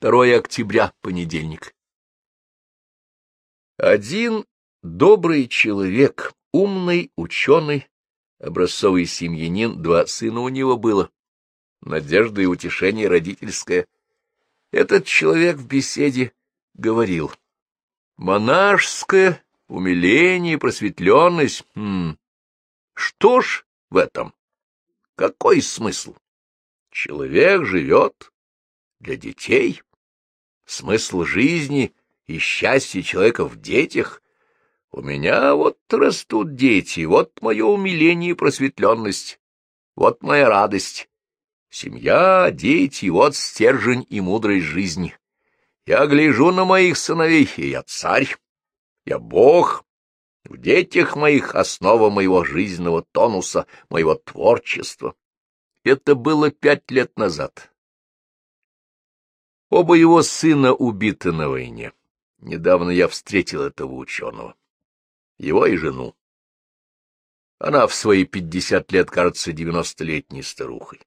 2 октября, понедельник. Один добрый человек, умный ученый, образцовый семьянин, два сына у него было, надежда и утешение родительское. Этот человек в беседе говорил, монашеское умиление и просветленность, хм, что ж в этом? Какой смысл? Человек живет для детей. Смысл жизни и счастье человека в детях. У меня вот растут дети, вот мое умиление и просветленность, вот моя радость. Семья, дети, вот стержень и мудрость жизни. Я гляжу на моих сыновей, и я царь, я бог. В детях моих основа моего жизненного тонуса, моего творчества. Это было пять лет назад. Оба его сына убиты на войне. Недавно я встретил этого ученого. Его и жену. Она в свои пятьдесят лет кажется девяностолетней старухой.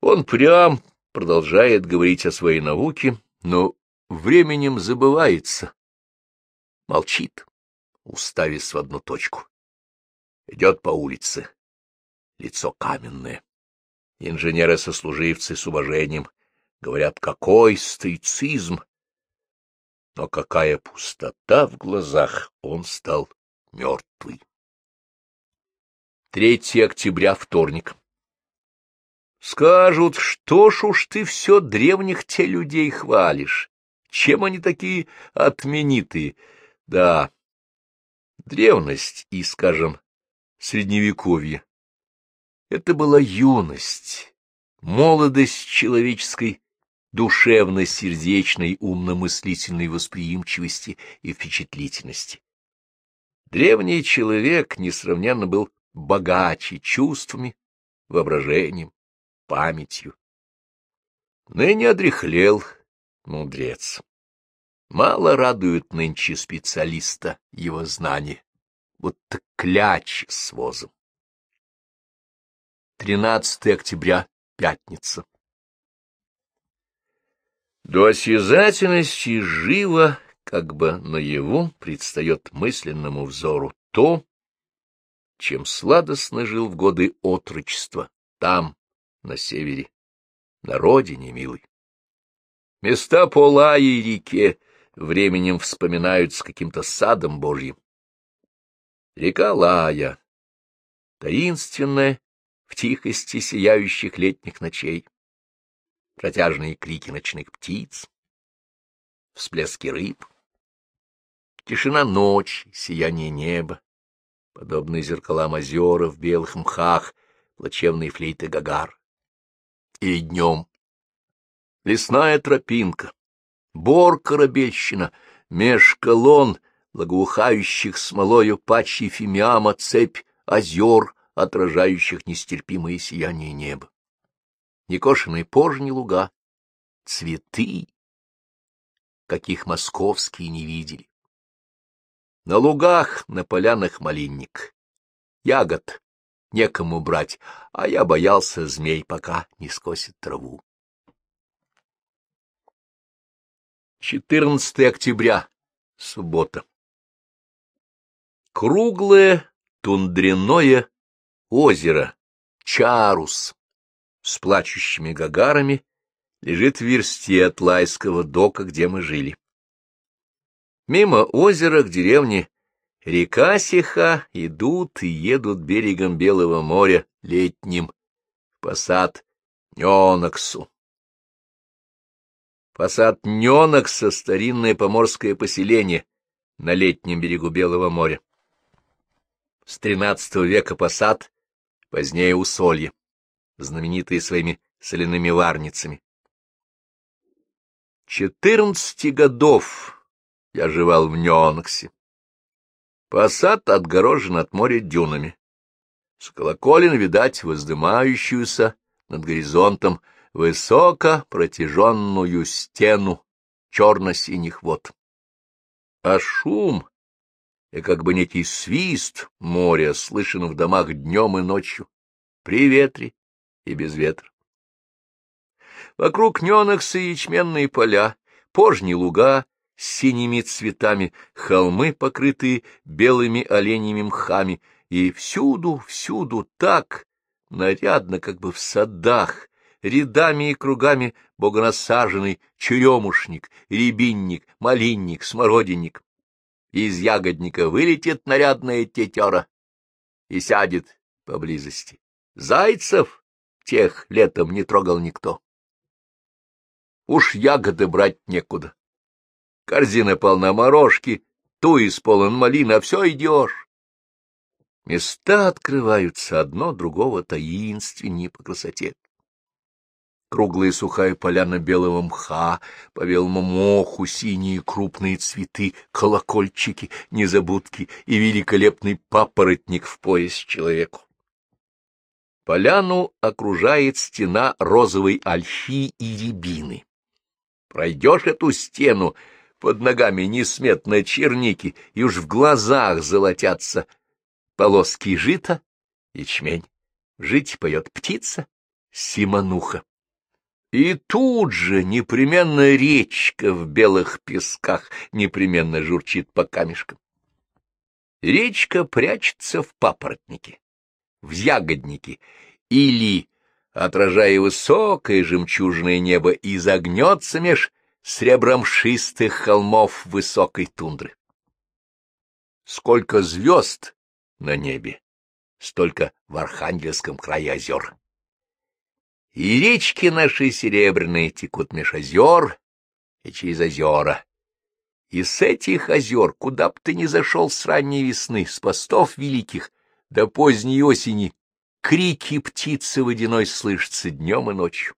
Он прям продолжает говорить о своей науке, но временем забывается. Молчит, уставясь в одну точку. Идет по улице. Лицо каменное. Инженеры-сослуживцы с уважением говорят, какой стоицизм! Но какая пустота в глазах! Он стал мертвый. 3 октября, вторник. Скажут, что ж уж ты все древних те людей хвалишь. Чем они такие отменитые? Да, древность и, скажем, средневековье. Это была юность, молодость человеческой душевно-сердечной, умно-мыслительной восприимчивости и впечатлительности. Древний человек несравненно был богаче чувствами, воображением, памятью. Ныне одряхлел мудрец. Мало радует нынче специалиста его знания, будто кляч с возом. 13 октября, пятница. До осязательности живо, как бы наяву, предстает мысленному взору то, чем сладостно жил в годы отрочества, там, на севере, на родине милой. Места по лае и реке временем вспоминают с каким-то садом Божьим. Река Лая, таинственная в тихости сияющих летних ночей протяжные крики ночных птиц, всплески рыб, тишина ночи, сияние неба, подобные зеркалам озера в белых мхах, плачевные флейты гагар. И днем лесная тропинка, бор корабельщина, меж колонн, благоухающих смолою пачи фимиама цепь озер, отражающих нестерпимое сияние неба некошенные пожни луга, цветы, каких московские не видели. На лугах, на полянах малинник, ягод некому брать, а я боялся змей, пока не скосит траву. 14 октября, суббота. Круглое тундряное озеро Чарус с плачущими гагарами лежит в версте от Лайского дока, где мы жили. Мимо озера к деревне река Сиха идут и едут берегом Белого моря летним посад Нёноксу. Посад Нёнокса — старинное поморское поселение на летнем берегу Белого моря. С XIII века посад, позднее усолье знаменитые своими соляными варницами. Четырнадцати годов я жевал в Нёнксе. Посад отгорожен от моря дюнами. С колоколен видать воздымающуюся над горизонтом высоко протяженную стену черно-синих вод. А шум и как бы некий свист моря слышен в домах днем и ночью, при ветре и без ветра. Вокруг Ненокса ячменные поля, пожни луга с синими цветами, холмы, покрытые белыми оленями мхами, и всюду, всюду так нарядно, как бы в садах, рядами и кругами богонасаженный черемушник, рябинник, малинник, смородинник. Из ягодника вылетит нарядная тетера и сядет поблизости. Зайцев тех летом не трогал никто. Уж ягоды брать некуда. Корзина полна морожки, туис полон малин, а все идешь. Места открываются одно другого таинственнее по красоте. Круглая сухая поляна белого мха, по белому моху синие крупные цветы, колокольчики, незабудки и великолепный папоротник в пояс человеку. Поляну окружает стена розовой ольхи и рябины. Пройдешь эту стену, под ногами несметно черники, и уж в глазах золотятся полоски жита, ячмень. Жить поет птица, симонуха. И тут же непременно речка в белых песках непременно журчит по камешкам. Речка прячется в папоротнике, в ягоднике или отражая высокое жемчужное небо, изогнется меж сребромшистых холмов высокой тундры. Сколько звезд на небе, столько в Архангельском крае озер. И речки наши серебряные текут меж озер и через озера. И с этих озер, куда б ты ни зашел с ранней весны, с постов великих до поздней осени, Крики птицы водяной слышатся днем и ночью.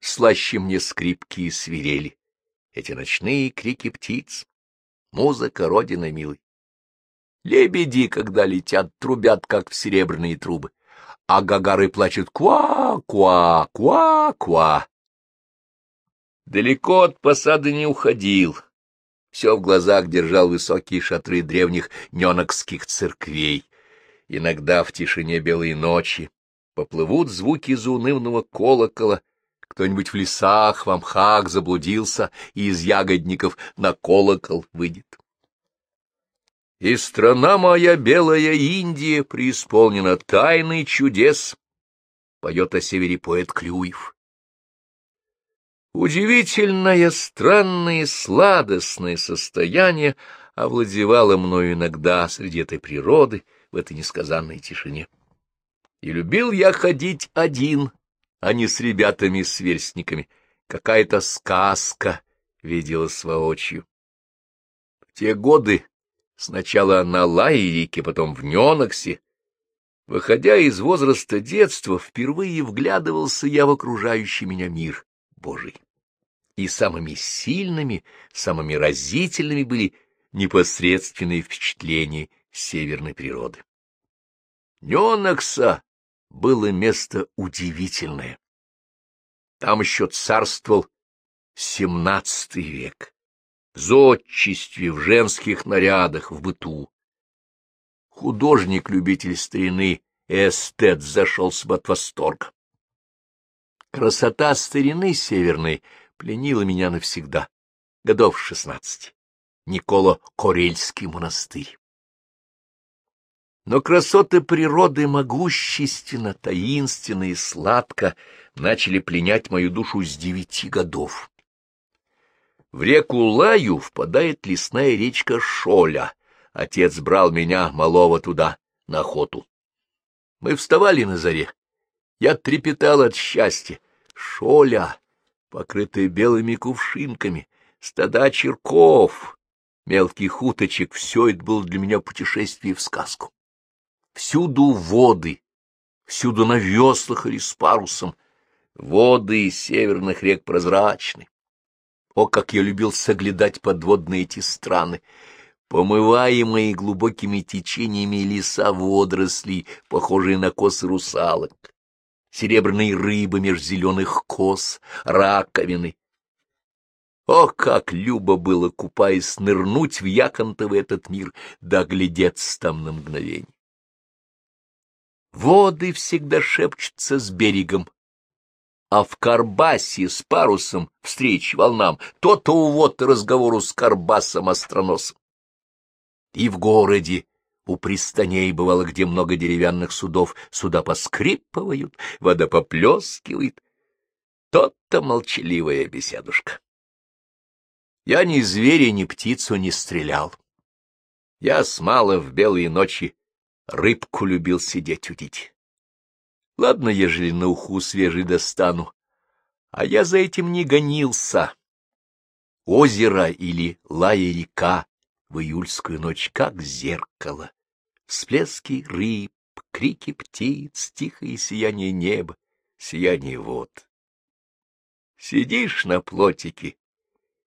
Слаще мне скрипки и свирели, эти ночные крики птиц, музыка Родины милой. Лебеди, когда летят, трубят, как в серебряные трубы, а гагары плачут «ква-ква-ква-ква». Далеко от посады не уходил, все в глазах держал высокие шатры древних ненокских церквей, Иногда в тишине белой ночи поплывут звуки заунывного колокола, кто-нибудь в лесах, в мхах заблудился и из ягодников на колокол выйдет. И страна моя, белая Индия, преисполнена тайны чудес, поет о севере поэт Клюев. Удивительное, странное, сладостное состояние овладевало мною иногда среди этой природы — в этой несказанной тишине. И любил я ходить один, а не с ребятами-сверстниками. Какая-то сказка виделась воочию. В те годы, сначала на Лайрике, потом в Неноксе, выходя из возраста детства, впервые вглядывался я в окружающий меня мир Божий. И самыми сильными, самыми разительными были непосредственные впечатления северной природы. Ненокса было место удивительное. Там еще царствовал семнадцатый век, зодчестве, в женских нарядах, в быту. Художник-любитель старины, эстет, зашелся бы от. Красота старины северной пленила меня навсегда, годов шестнадцати. Никола Корельский монастырь. Но красоты природы могущественно, таинственно и сладко начали пленять мою душу с девяти годов. В реку Лаю впадает лесная речка Шоля. Отец брал меня, малого, туда, на охоту. Мы вставали на заре. Я трепетал от счастья. Шоля, покрытая белыми кувшинками, стада черков, мелких уточек — все это было для меня путешествие в сказку. Всюду воды, всюду на веслах или с парусом. Воды северных рек прозрачны. О, как я любил соглядать подводные эти страны! Помываемые глубокими течениями леса водорослей, похожие на косы русалок, серебряные рыбы меж зеленых кос, раковины. О, как любо было, купаясь, нырнуть в яконтовый этот мир, да глядеться там на мгновение. Воды всегда шепчутся с берегом. а в Карбасе с парусом встреч волнам, то-то увод разговору с Карбасом остроносом. И в городе у пристаней бывало, где много деревянных судов, суда поскрипывают, вода поплескивает. Тот-то молчаливая беседушка. Я ни зверя, ни птицу не стрелял. Я с мало в белые ночи рыбку любил сидеть удить. Ладно, ежели на уху свежий достану, а я за этим не гонился. Озеро или лая река в июльскую ночь как зеркало. Всплески рыб, крики птиц, тихое сияние неба, сияние вод. Сидишь на плотике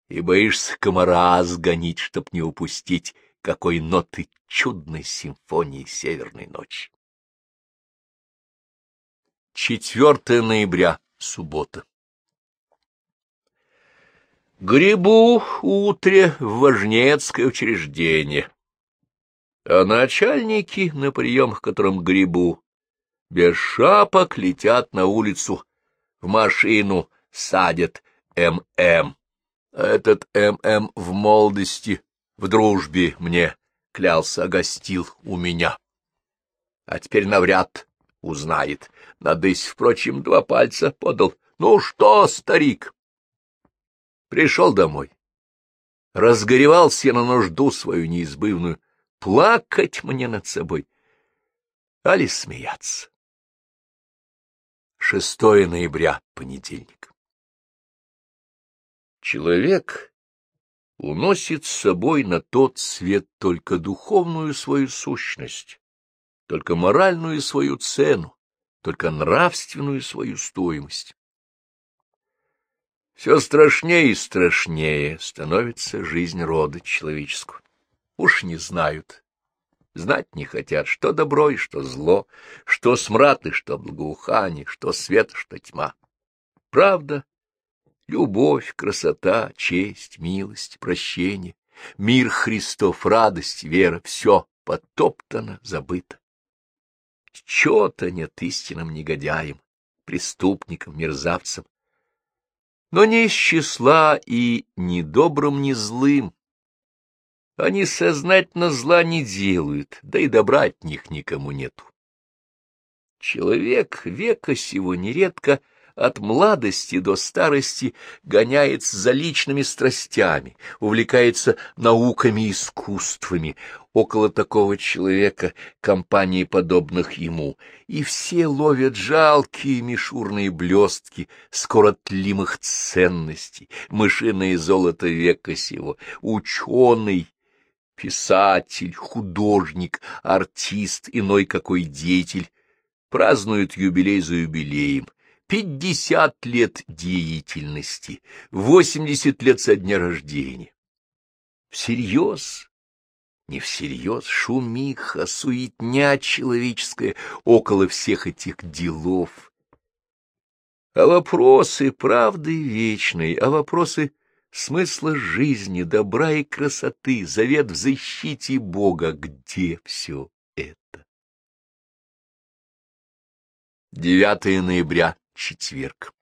и боишься комара сгонить, чтоб не упустить какой ноты чудной симфонии северной ночи. 4 ноября, суббота. Грибу утре в Важнецкое учреждение. А начальники, на прием к которым грибу, без шапок летят на улицу, в машину садят ММ. Этот ММ в молодости, в дружбе мне клялся, гостил у меня. А теперь навряд узнает. Надысь, впрочем, два пальца подал. Ну что, старик? Пришел домой. Разгоревался я на нужду свою неизбывную. Плакать мне над собой. Али смеяться. 6 ноября, понедельник. Человек уносит с собой на тот свет только духовную свою сущность, только моральную свою цену, только нравственную свою стоимость. Все страшнее и страшнее становится жизнь рода человеческого. Уж не знают, знать не хотят, что добро и что зло, что смрад и что благоухание, что свет, что тьма. Правда, любовь, красота, честь, милость, прощение, мир Христов, радость, вера — все потоптано, забыто. Чего-то нет истинным негодяем, преступником, мерзавцем. Но не из числа и ни добрым, ни злым. Они сознательно зла не делают, да и добра от них никому нету. Человек века сего нередко — от младости до старости гоняется за личными страстями, увлекается науками и искусствами. Около такого человека компании подобных ему, и все ловят жалкие мишурные блестки скоротлимых ценностей, мышиное золото века сего, ученый, писатель, художник, артист, иной какой деятель, празднуют юбилей за юбилеем, Пятьдесят лет деятельности, восемьдесят лет со дня рождения. Всерьез, не всерьез, шумиха, суетня человеческая около всех этих делов. А вопросы правды вечной, а вопросы смысла жизни, добра и красоты, завет в защите Бога, где все это? 9 ноября четверг.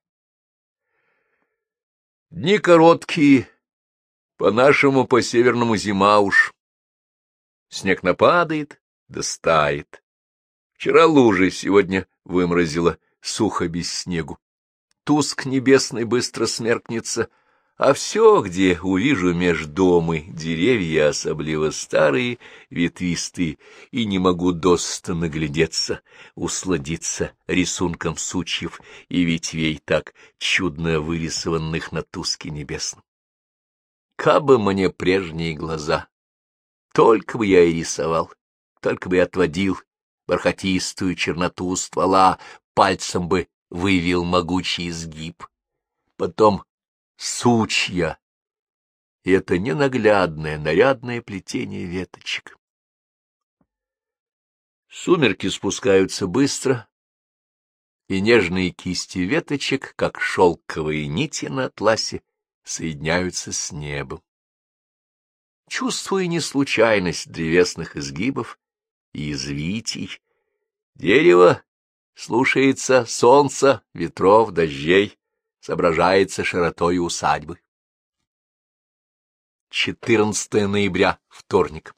Дни короткие, по-нашему, по-северному зима уж. Снег нападает, да стает. Вчера лужи, сегодня выморозило, сухо без снегу. Туск небесный быстро смеркнется — а все, где увижу меж домы деревья, особливо старые, ветвистые, и не могу доста наглядеться, усладиться рисунком сучьев и ветвей, так чудно вырисованных на туске небесном. Кабы мне прежние глаза, только бы я и рисовал, только бы и отводил бархатистую черноту ствола, пальцем бы вывел могучий изгиб. Потом сучья, и это ненаглядное, нарядное плетение веточек. Сумерки спускаются быстро, и нежные кисти веточек, как шелковые нити на атласе, соединяются с небом. Чувствуя неслучайность древесных изгибов и извитий, дерево слушается солнца, ветров, дождей, соображается широтой усадьбы. 14 ноября, вторник.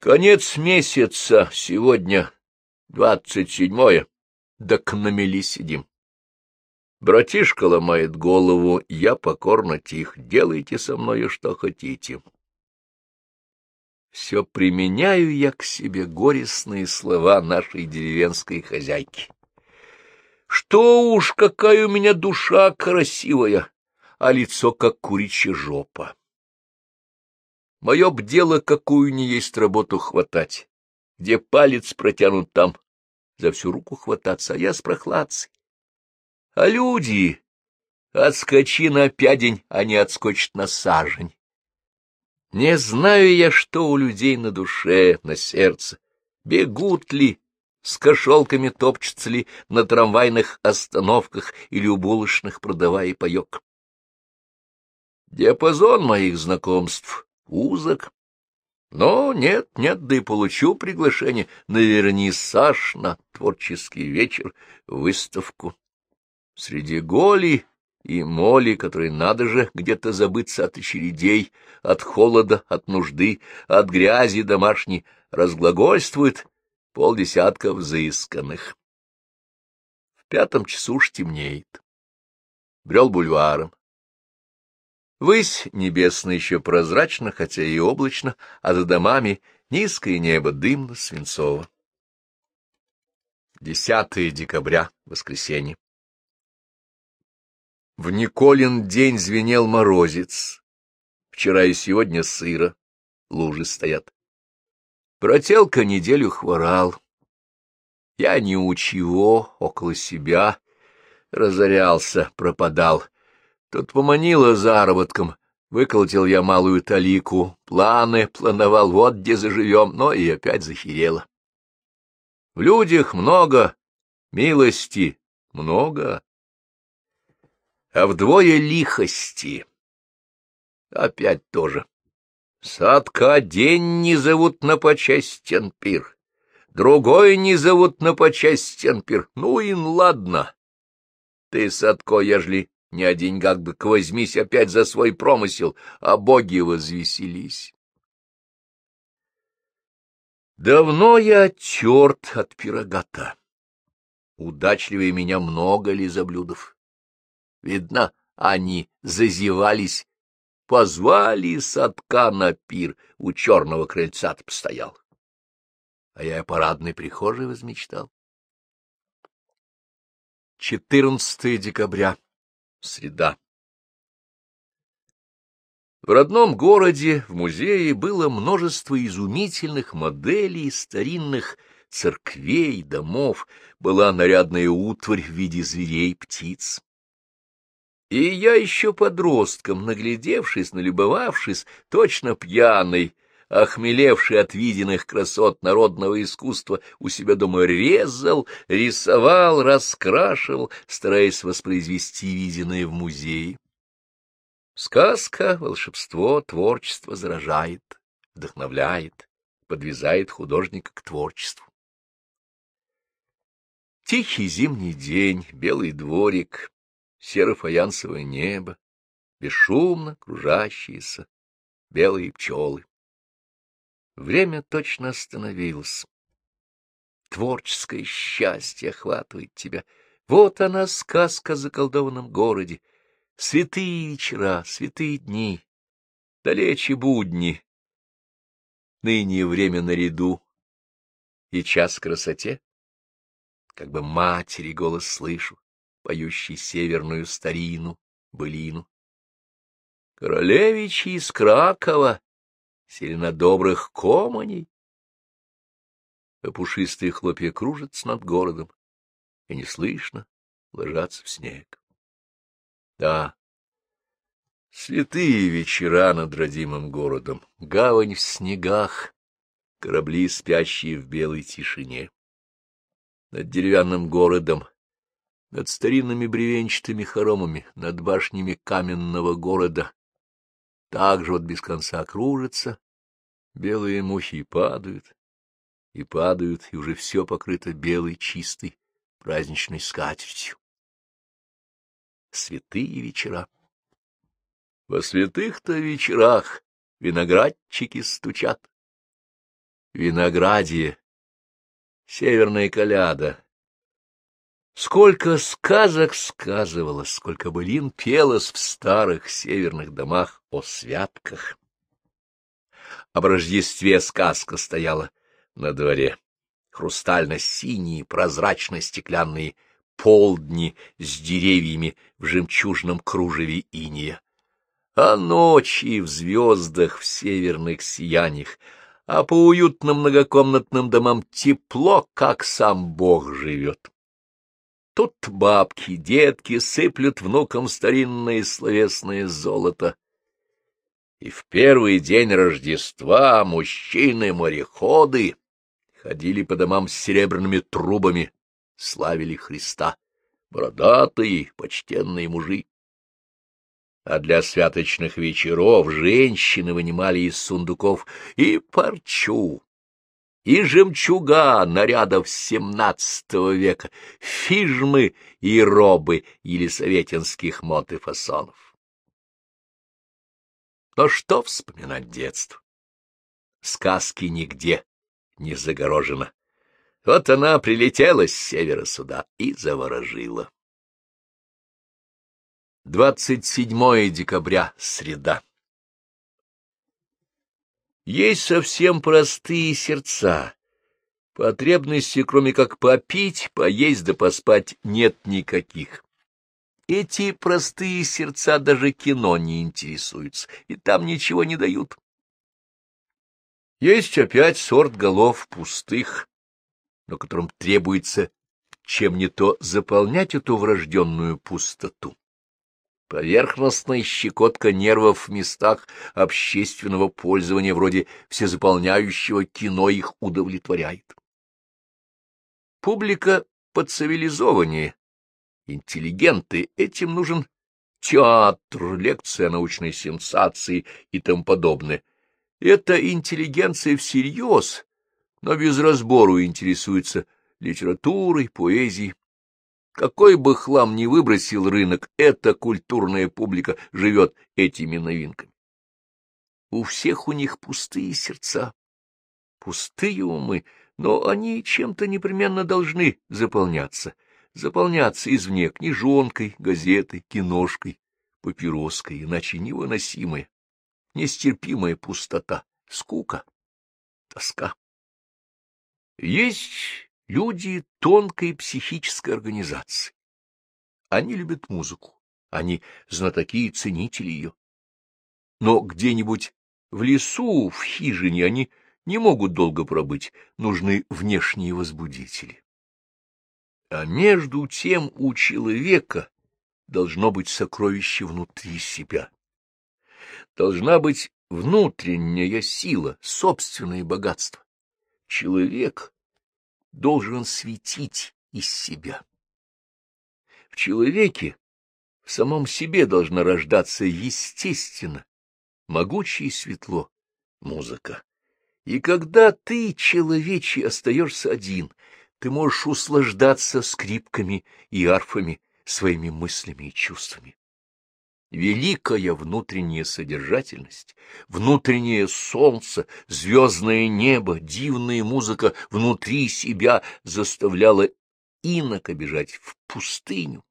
Конец месяца, сегодня двадцать седьмое, так на мели сидим. Братишка ломает голову, я покорно тих, делайте со мною что хотите. Все применяю я к себе горестные слова нашей деревенской хозяйки. Что уж, какая у меня душа красивая, а лицо как куричья жопа. Мое б дело, какую не есть работу хватать, где палец протянут там, за всю руку хвататься, а я с прохладцей. А люди, отскочи на пядень, а не отскочат на сажень. Не знаю я, что у людей на душе, на сердце, бегут ли, с кошелками топчутся ли на трамвайных остановках или у булочных, продавая паек. Диапазон моих знакомств узок. Но нет, нет, да и получу приглашение на вернисаж, на творческий вечер, выставку. Среди голи и моли, которые надо же где-то забыться от очередей, от холода, от нужды, от грязи домашней, разглагольствует полдесятка взысканных. В пятом часу уж темнеет. Брел бульваром. Высь небесная еще прозрачна, хотя и облачно, а за домами низкое небо дымно-свинцово. 10 декабря, воскресенье. В Николин день звенел морозец. Вчера и сегодня сыро, лужи стоят. Брателка неделю хворал. Я ни у чего, около себя, разорялся, пропадал — Тут поманило заработком, выколотил я малую талику, планы плановал, вот где заживем, но и опять захерело. В людях много, милости много, а вдвое лихости. Опять тоже. Садка день не зовут на почестен пир, другой не зовут на почестен пир. Ну и ладно. Ты, Садко, ежели не о деньгах бы возьмись опять за свой промысел, а боги возвеселись. Давно я черт от пирогата. Удачливее меня много ли заблюдов. Видно, они зазевались, позвали садка на пир, у черного крыльца постоял. А я парадной прихожей возмечтал. 14 декабря. Среда. В родном городе, в музее, было множество изумительных моделей старинных церквей, домов, была нарядная утварь в виде зверей, птиц. И я еще подростком, наглядевшись, налюбовавшись, точно пьяный, охмелевший от виденных красот народного искусства, у себя дома резал, рисовал, раскрашивал, стараясь воспроизвести виденное в музее. Сказка, волшебство, творчество заражает, вдохновляет, подвязает художника к творчеству. Тихий зимний день, белый дворик, серо-фаянсовое небо, бесшумно кружащиеся белые пчелы. Время точно остановилось. Творческое счастье охватывает тебя. Вот она, сказка о заколдованном городе. Святые вечера, святые дни, далече будни. Ныне время наряду и час красоте. Как бы матери голос слышу, поющий северную старину, былину. Королевичи из Кракова сильно добрых команей. А пушистые хлопья кружатся над городом, и не слышно ложатся в снег. Да, святые вечера над родимым городом, гавань в снегах, корабли, спящие в белой тишине. Над деревянным городом, над старинными бревенчатыми хоромами, над башнями каменного города, так же вот без конца кружатся, белые мухи падают, и падают, и уже все покрыто белой, чистой, праздничной скатертью. Святые вечера. Во святых-то вечерах виноградчики стучат. Виноградие, северная коляда. Сколько сказок сказывалось, сколько былин пелось в старых северных домах о святках. Об Рождестве сказка стояла на дворе. Хрустально-синие, прозрачно-стеклянные полдни с деревьями в жемчужном кружеве иния. А ночи в звездах, в северных сияниях, а по уютным многокомнатным домам тепло, как сам Бог живет. Тут бабки, детки сыплют внукам старинное словесное золото. И в первый день Рождества мужчины-мореходы ходили по домам с серебряными трубами, славили Христа, бородатые, почтенные мужи. А для святочных вечеров женщины вынимали из сундуков и парчу, и жемчуга нарядов семнадцатого века, фижмы и робы елисаветинских мод и фасонов. Но что вспоминать детство? Сказки нигде не загорожено. Вот она прилетела с севера сюда и заворожила. 27 декабря, среда. Есть совсем простые сердца. Потребности, кроме как попить, поесть да поспать, нет никаких. Эти простые сердца даже кино не интересуются, и там ничего не дают. Есть опять сорт голов пустых, но которым требуется чем не то заполнять эту врожденную пустоту. Поверхностная щекотка нервов в местах общественного пользования вроде всезаполняющего кино их удовлетворяет. Публика подцивилизованнее, интеллигенты, этим нужен театр, лекция научной сенсации и тому подобное. Эта интеллигенция всерьез, но без разбору интересуется литературой, поэзией. Какой бы хлам ни выбросил рынок, эта культурная публика живет этими новинками. У всех у них пустые сердца, пустые умы, но они чем-то непременно должны заполняться, заполняться извне книжонкой, газетой, киношкой, папироской, иначе невыносимая нестерпимая пустота, скука, тоска. Есть люди тонкой психической организации. Они любят музыку, они знатоки и ценители ее. Но где-нибудь в лесу, в хижине они не могут долго пробыть, нужны внешние возбудители. А между тем у человека должно быть сокровище внутри себя должна быть внутренняя сила, собственное богатство. Человек должен светить из себя. В человеке, в самом себе должна рождаться естественно, могучее светло, музыка. И когда ты, человечий, остаешься один, ты можешь услаждаться скрипками и арфами, своими мыслями и чувствами великая внутренняя содержательность, внутреннее солнце, звездное небо, дивная музыка внутри себя заставляла инока бежать в пустыню,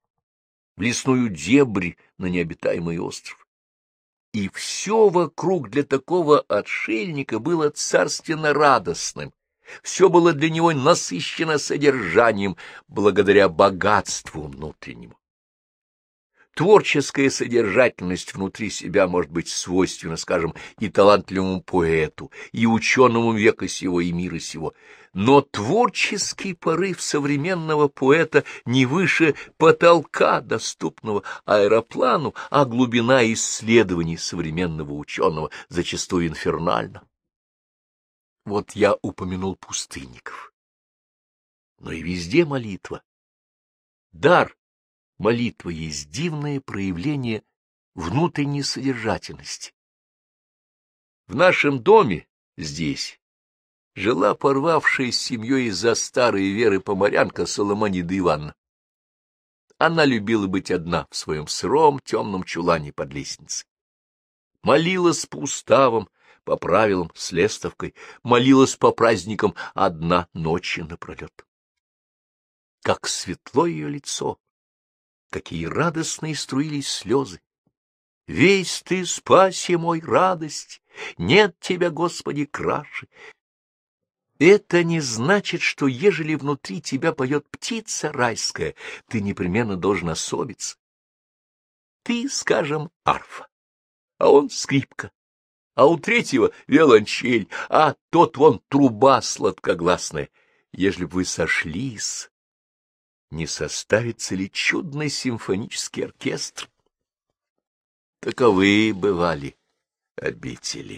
в лесную дебрь на необитаемый остров. И все вокруг для такого отшельника было царственно радостным, все было для него насыщено содержанием благодаря богатству внутреннему. Творческая содержательность внутри себя может быть свойственна, скажем, и талантливому поэту, и ученому века сего, и мира сего. Но творческий порыв современного поэта не выше потолка, доступного аэроплану, а глубина исследований современного ученого зачастую инфернальна. Вот я упомянул пустынников. Но и везде молитва. Дар молитва есть дивное проявление внутренней содержательности. В нашем доме здесь жила порвавшая с семьей из-за старой веры поморянка Соломонида Ивановна. Она любила быть одна в своем сыром темном чулане под лестницей. Молилась по уставам, по правилам, с лестовкой, молилась по праздникам одна ночи напролет. Как светло ее лицо, какие радостные струились слезы. Весь ты, спаси мой радость, нет тебя, Господи, краше. Это не значит, что ежели внутри тебя поет птица райская, ты непременно должен особиться. Ты, скажем, арфа, а он скрипка, а у третьего виолончель, а тот вон труба сладкогласная. Ежели бы вы сошлись, не составится ли чудный симфонический оркестр? Таковы бывали обители.